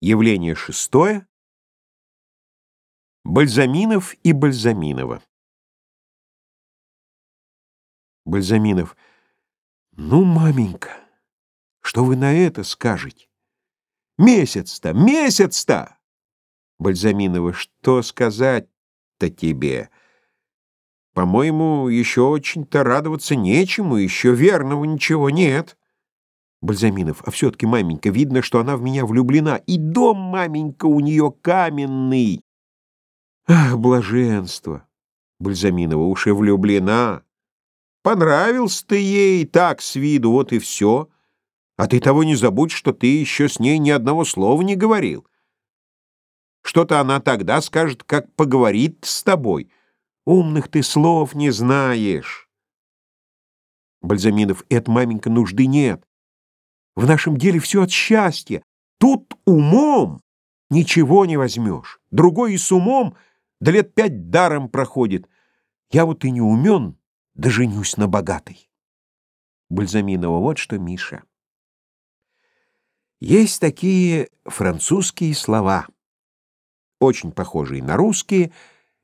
Явление шестое. Бальзаминов и Бальзаминова. Бальзаминов. Ну, маменька, что вы на это скажете? Месяц-то, месяц-то! Бальзаминова. Что сказать-то тебе? По-моему, еще очень-то радоваться нечему, еще верного ничего нет. Бальзаминов, а все-таки, маменька, видно, что она в меня влюблена, и дом, маменька, у нее каменный. Ах, блаженство! Бальзаминова, уж и влюблена. Понравился ты ей так с виду, вот и все. А ты того не забудь, что ты еще с ней ни одного слова не говорил. Что-то она тогда скажет, как поговорит с тобой. Умных ты слов не знаешь. Бальзаминов, это, маменька, нужды нет. В нашем деле все от счастья. Тут умом ничего не возьмешь. Другой и с умом да лет пять даром проходит. Я вот и не умен, да женюсь на богатой. Бальзаминова, вот что, Миша. Есть такие французские слова, очень похожие на русские,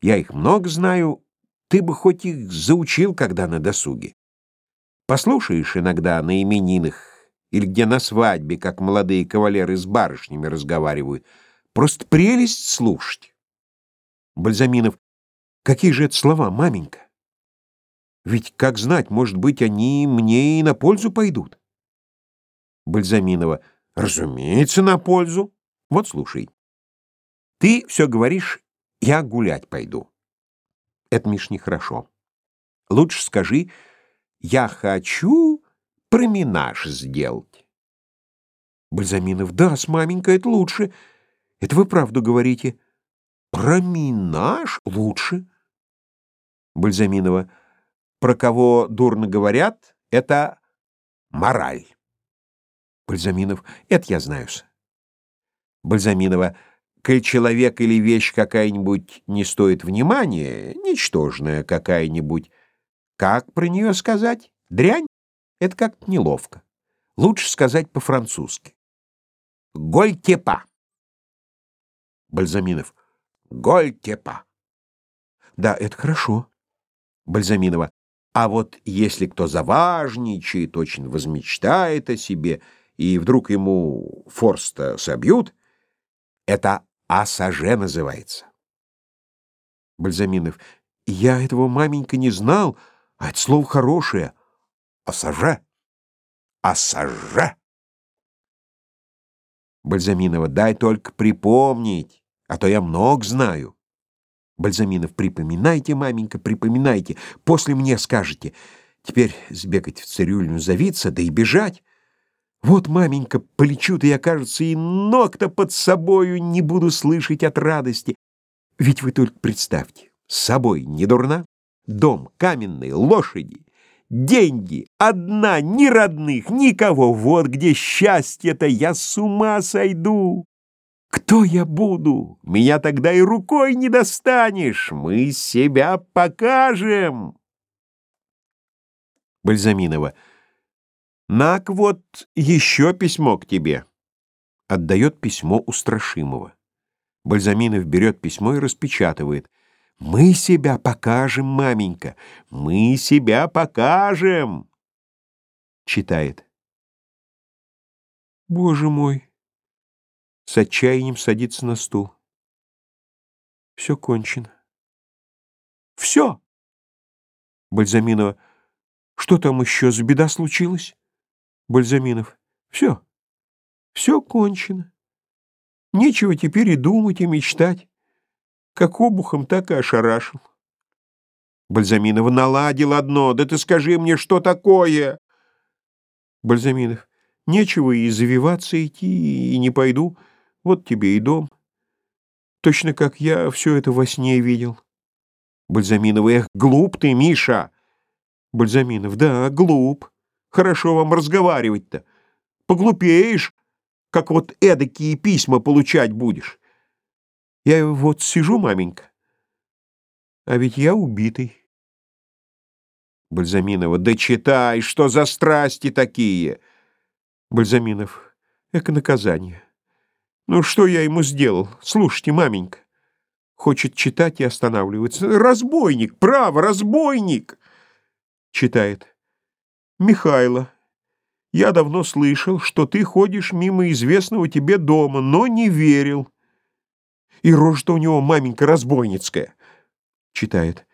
я их много знаю, ты бы хоть их заучил, когда на досуге. Послушаешь иногда на именинах или где на свадьбе, как молодые кавалеры с барышнями разговаривают. Просто прелесть слушать. Бальзаминов. Какие же это слова, маменька? Ведь, как знать, может быть, они мне и на пользу пойдут. Бальзаминова. Разумеется, на пользу. Вот слушай. Ты все говоришь, я гулять пойду. Это, Миш, нехорошо. Лучше скажи, я хочу променаж сделать. Бальзаминов, да, с маменькой это лучше. Это вы правду говорите. Променаж лучше. Бальзаминова, про кого дурно говорят, это мораль. Бальзаминов, это я знаю-с. Бальзаминова, коль человек или вещь какая-нибудь не стоит внимания, ничтожная какая-нибудь, как про нее сказать? Дрянь? Это как-то неловко. Лучше сказать по-французски. Гольтепа. Бальзаминов. Гольтепа. Да, это хорошо. Бальзаминова. А вот если кто заважничает, очень возмечтает о себе, и вдруг ему форста собьют, это асаже называется. Бальзаминов. Я этого, маменька, не знал, а это слово хорошее — Осаже! Осаже! Бальзаминова, дай только припомнить, а то я много знаю. Бальзаминов, припоминайте, маменька, припоминайте, после мне скажете. Теперь сбегать в цирюльню, завиться, да и бежать. Вот, маменька, полечу-то я, кажется, и ног-то под собою не буду слышать от радости. Ведь вы только представьте, с собой не дурна, дом каменный, лошади, Деньги, одна, ни родных, никого. Вот где счастье-то, я с ума сойду. Кто я буду? Меня тогда и рукой не достанешь. Мы себя покажем. Бальзаминова. Нак вот еще письмо к тебе. Отдает письмо Устрашимого. Бальзаминов берет письмо и распечатывает. Мы себя покажем, маменька, мы себя покажем. Читает. Боже мой. С отчаянием садится на стул. Все кончено. Все. Бальзаминова. Что там еще за беда случилась? Бальзаминов. Все. Все кончено. Нечего теперь и думать, и мечтать. Как обухом, так и ошарашил. Бальзаминов наладил одно. Да ты скажи мне, что такое? Бальзаминов. Нечего и завиваться идти, и не пойду. Вот тебе и дом. Точно как я все это во сне видел. Бальзаминов. Эх, глуп ты, Миша. Бальзаминов. Да, глуп. Хорошо вам разговаривать-то. Поглупеешь, как вот эдакие письма получать будешь. Я вот сижу, маменька, а ведь я убитый. Бальзаминова, да читай, что за страсти такие? Бальзаминов, эко наказание. Ну, что я ему сделал? Слушайте, маменька. Хочет читать и останавливается. Разбойник, право, разбойник! Читает. Михайло, я давно слышал, что ты ходишь мимо известного тебе дома, но не верил. И рожа-то у него маменька разбойницкая. Читает.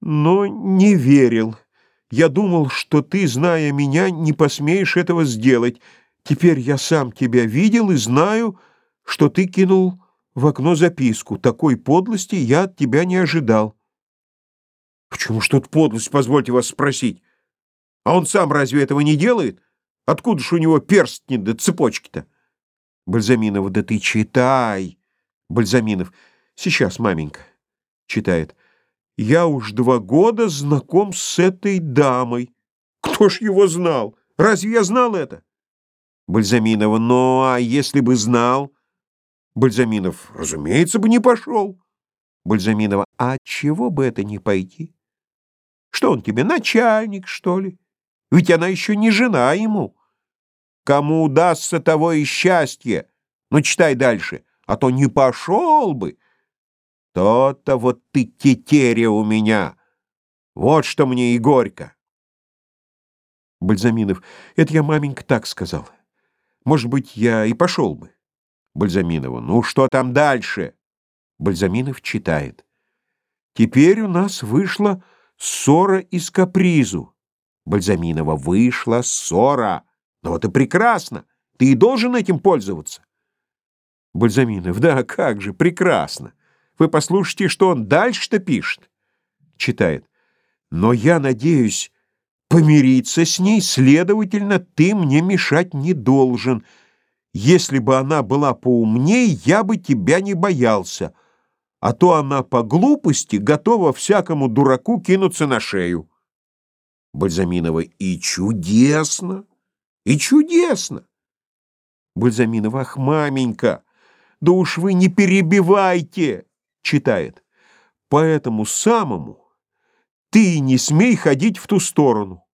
Но не верил. Я думал, что ты, зная меня, не посмеешь этого сделать. Теперь я сам тебя видел и знаю, что ты кинул в окно записку. Такой подлости я от тебя не ожидал. Почему ж тут подлость, позвольте вас спросить? А он сам разве этого не делает? Откуда ж у него перстни да цепочки-то? Бальзаминова, да ты читай. Бальзаминов, сейчас, маменька. Читает. Я уж два года знаком с этой дамой. Кто ж его знал? Разве я знал это? Бальзаминова, ну, а если бы знал? Бальзаминов, разумеется, бы не пошел. Бальзаминова, а чего бы это не пойти? Что он тебе, начальник, что ли? Ведь она еще не жена ему. Кому удастся того и счастье. Ну, читай дальше, а то не пошел бы. То-то вот ты тетеря у меня. Вот что мне и горько. Бальзаминов. Это я, маменька, так сказал. Может быть, я и пошел бы. Бальзаминова. Ну, что там дальше? Бальзаминов читает. Теперь у нас вышла ссора из капризу. Бальзаминова. Вышла ссора. Ну вот и прекрасно. Ты и должен этим пользоваться. Бальзаминов. Да, как же, прекрасно. Вы послушайте, что он дальше-то пишет. Читает. Но я надеюсь помириться с ней, следовательно, ты мне мешать не должен. Если бы она была поумней, я бы тебя не боялся. А то она по глупости готова всякому дураку кинуться на шею. Бальзаминова. И чудесно, и чудесно. Бальзаминова. Ах, маменька, да уж вы не перебивайте читает. Поэтому самому ты не смей ходить в ту сторону.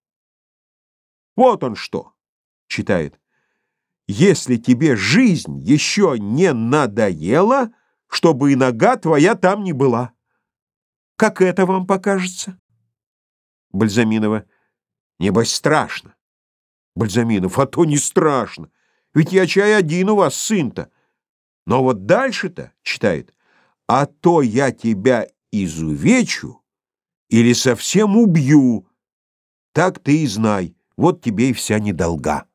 Вот он что, читает. Если тебе жизнь еще не надоела, чтобы и нога твоя там не была. Как это вам покажется? Бальзаминова. Небось страшно. Бальзаминов. А то не страшно. Ведь я чай один у вас сын-то. Но вот дальше-то, читает, а то я тебя изувечу или совсем убью. Так ты и знай, вот тебе и вся недолга.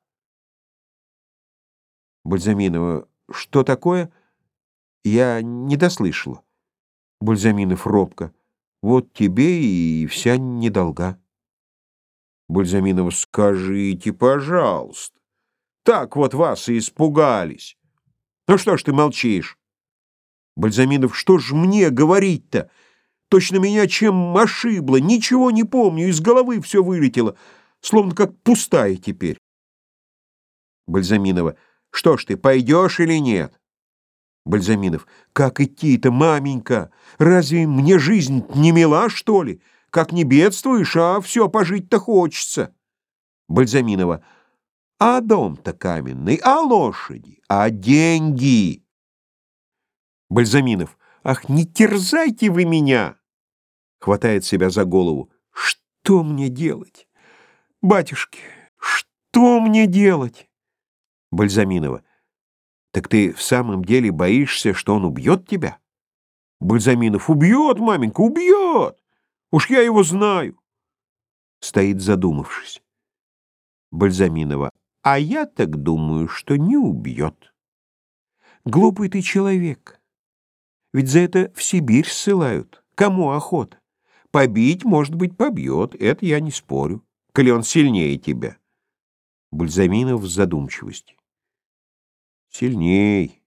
Бальзаминова, что такое? Я не дослышала. Бальзаминов робко. Вот тебе и вся недолга. Бальзаминова, скажите, пожалуйста. Так вот вас и испугались. Ну что ж ты молчишь? Бальзаминов, что ж мне говорить-то? Точно меня чем ошибло, ничего не помню, из головы все вылетело, словно как пустая теперь. Бальзаминова, что ж ты, пойдешь или нет? Бальзаминов, как идти-то, маменька? Разве мне жизнь не мила, что ли? Как не бедствуешь, а все пожить-то хочется. Бальзаминова, а дом-то каменный, а лошади, а деньги? Бальзаминов. Ах, не терзайте вы меня! Хватает себя за голову. Что мне делать? Батюшки, что мне делать? Бальзаминова. Так ты в самом деле боишься, что он убьет тебя? Бальзаминов. Убьет, маменька, убьет! Уж я его знаю. Стоит задумавшись. Бальзаминова. А я так думаю, что не убьет. Глупый ты человек. Ведь за это в Сибирь ссылают. Кому охота? Побить, может быть, побьет, это я не спорю, коли он сильнее тебя. Бальзаминов в задумчивости. Сильней.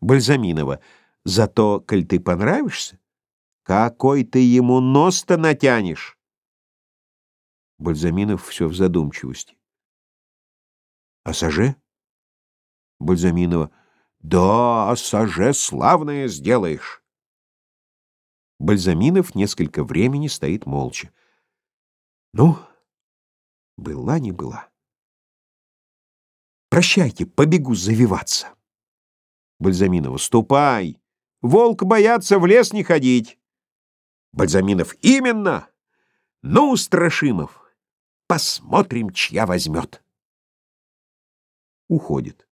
Бальзаминова. Зато, коль ты понравишься, какой ты ему нос-то натянешь? Бальзаминов все в задумчивости. А саже? Бальзаминова. Да, саже славное сделаешь. Бальзаминов несколько времени стоит молча. Ну, была не была. Прощайте, побегу завиваться. Бальзаминова. Ступай. Волк боятся в лес не ходить. Бальзаминов. Именно. Ну, Страшимов, посмотрим, чья возьмет. Уходит.